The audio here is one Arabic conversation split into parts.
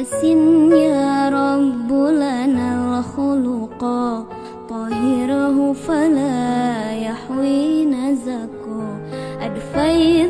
حسن يا رب لنا الخلق. طهره فلا يحوي نزك أدفيت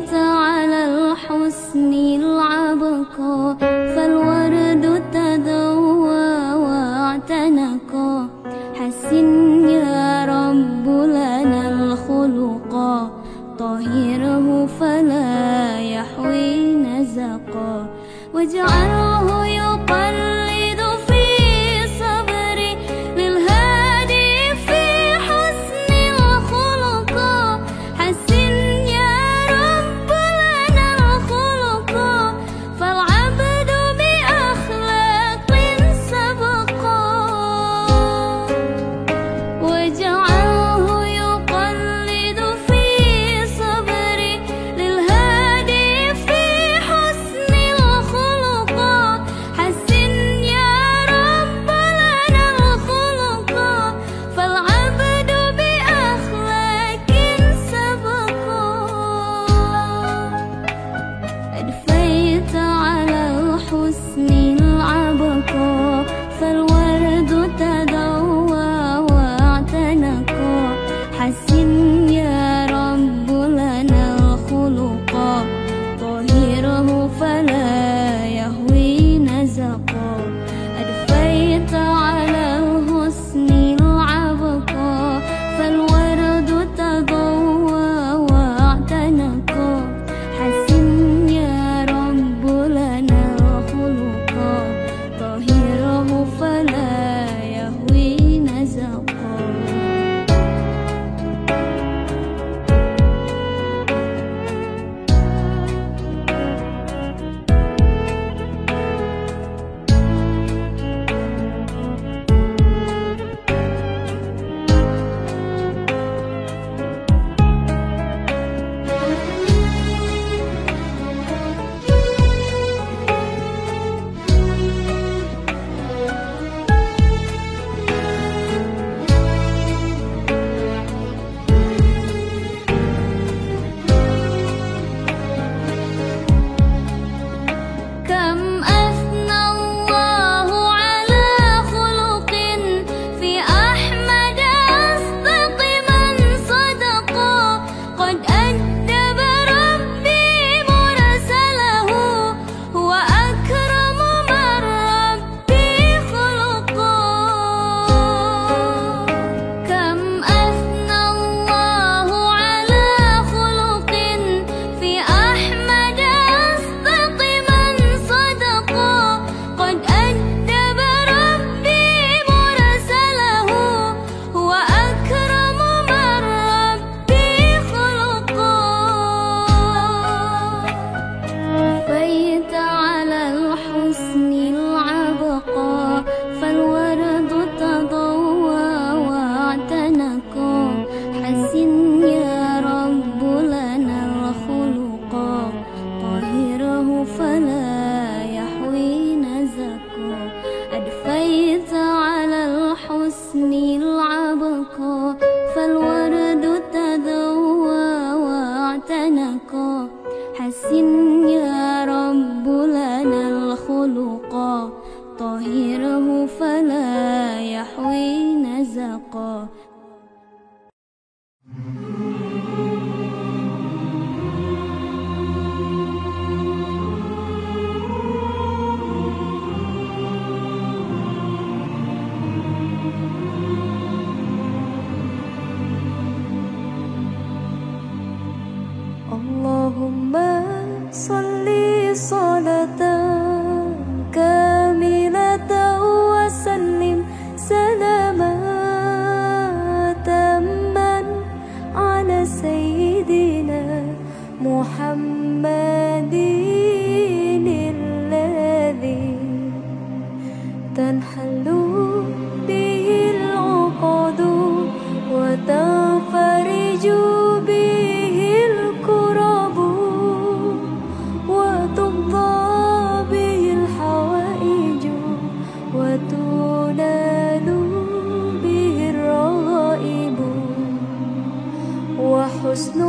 وحسن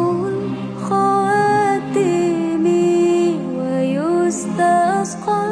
الخواتم ويستسقى.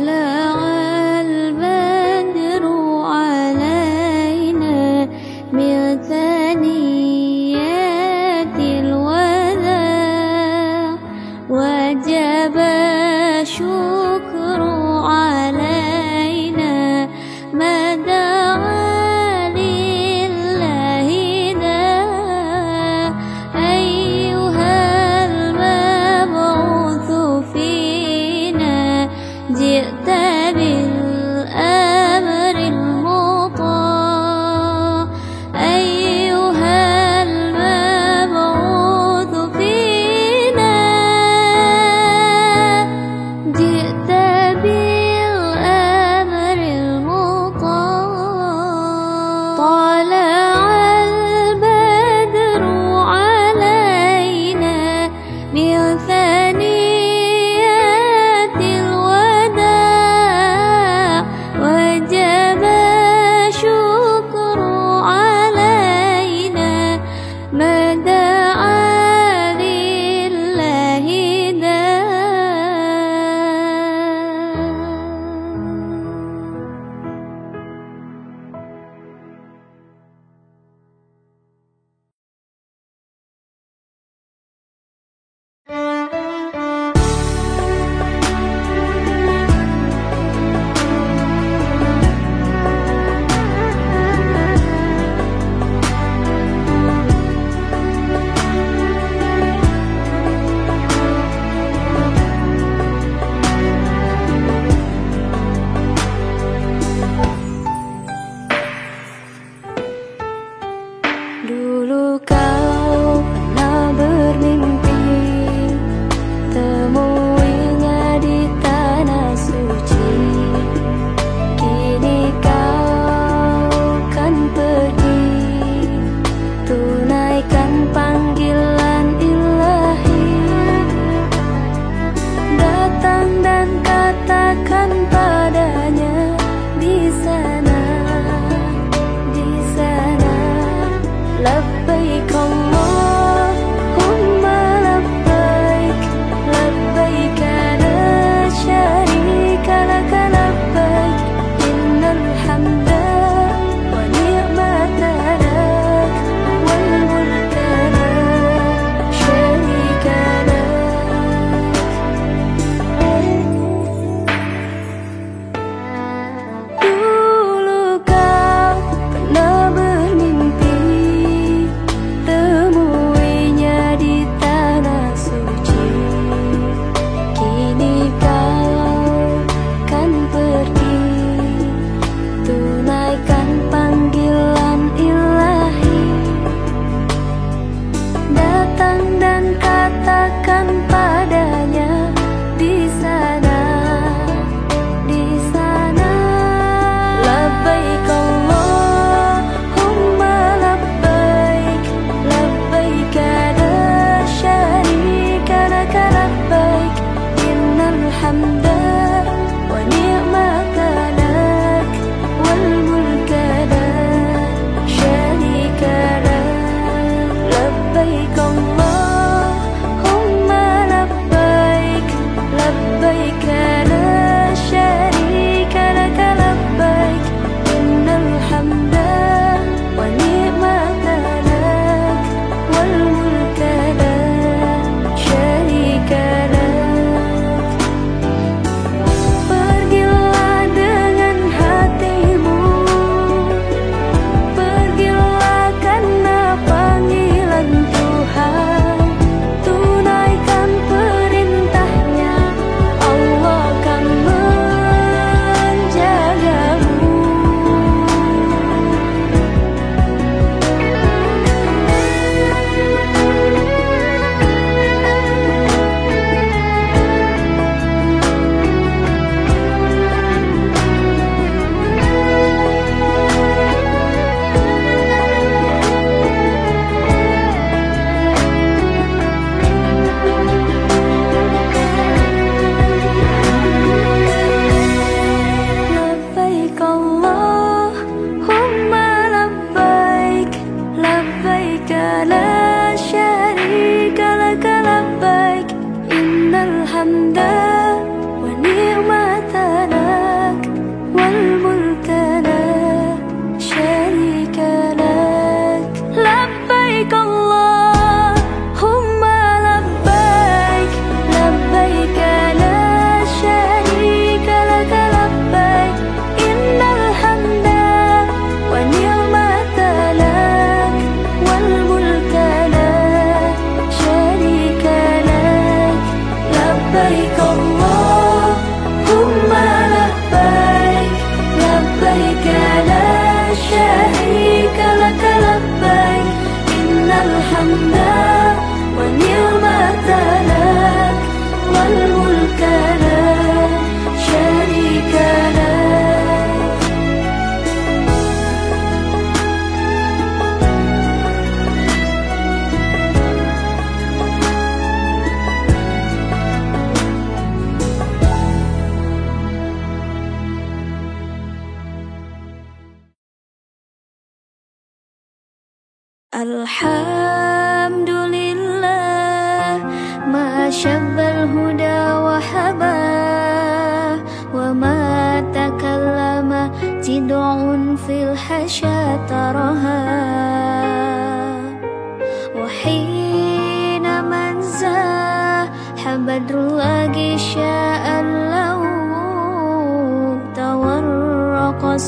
பல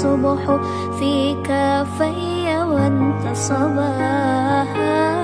الصبح فيك في وانت صباحا.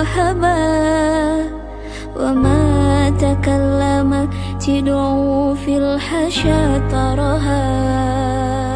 وهبى وما تكلمت تدعو في الحشا طرها.